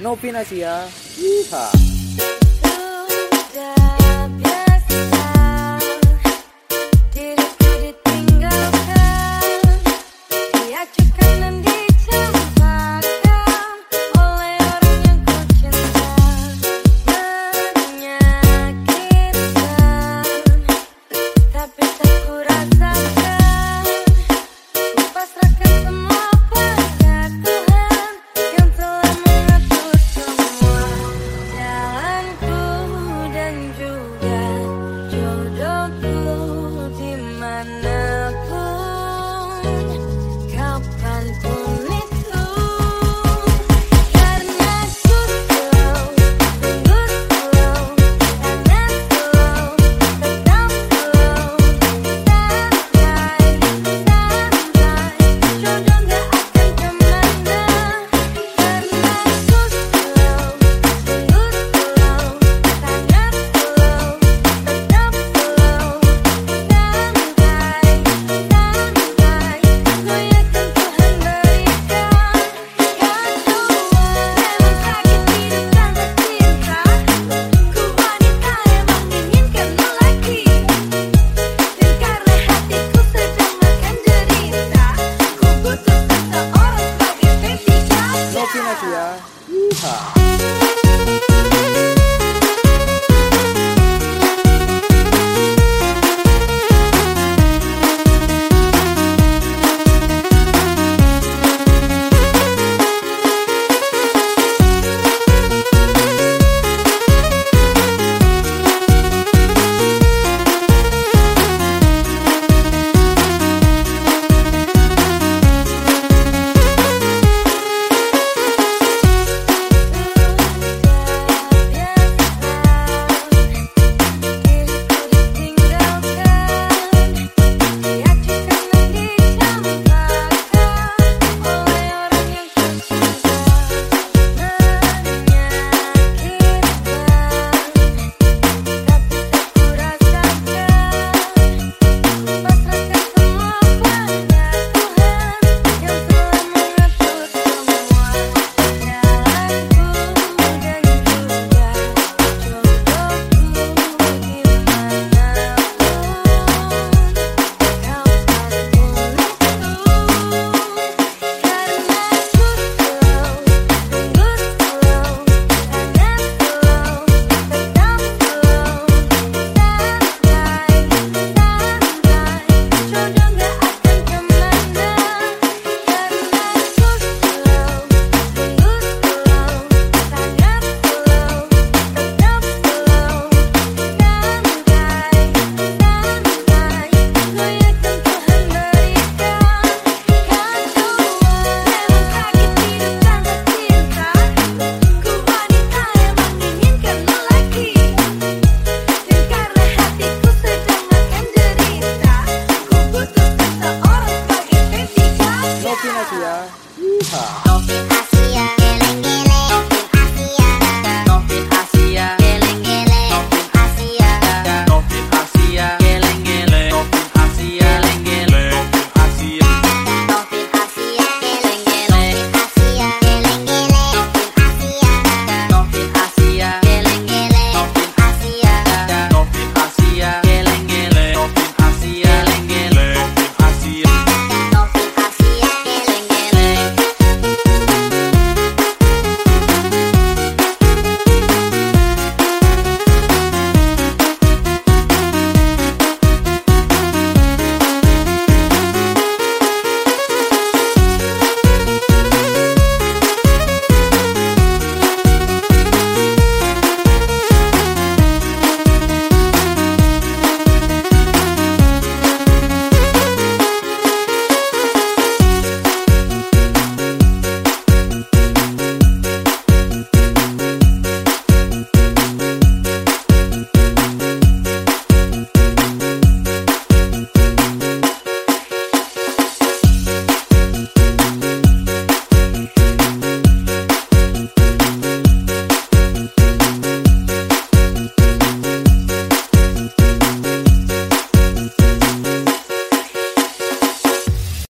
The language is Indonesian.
Novin Asia. Yeehaw. Off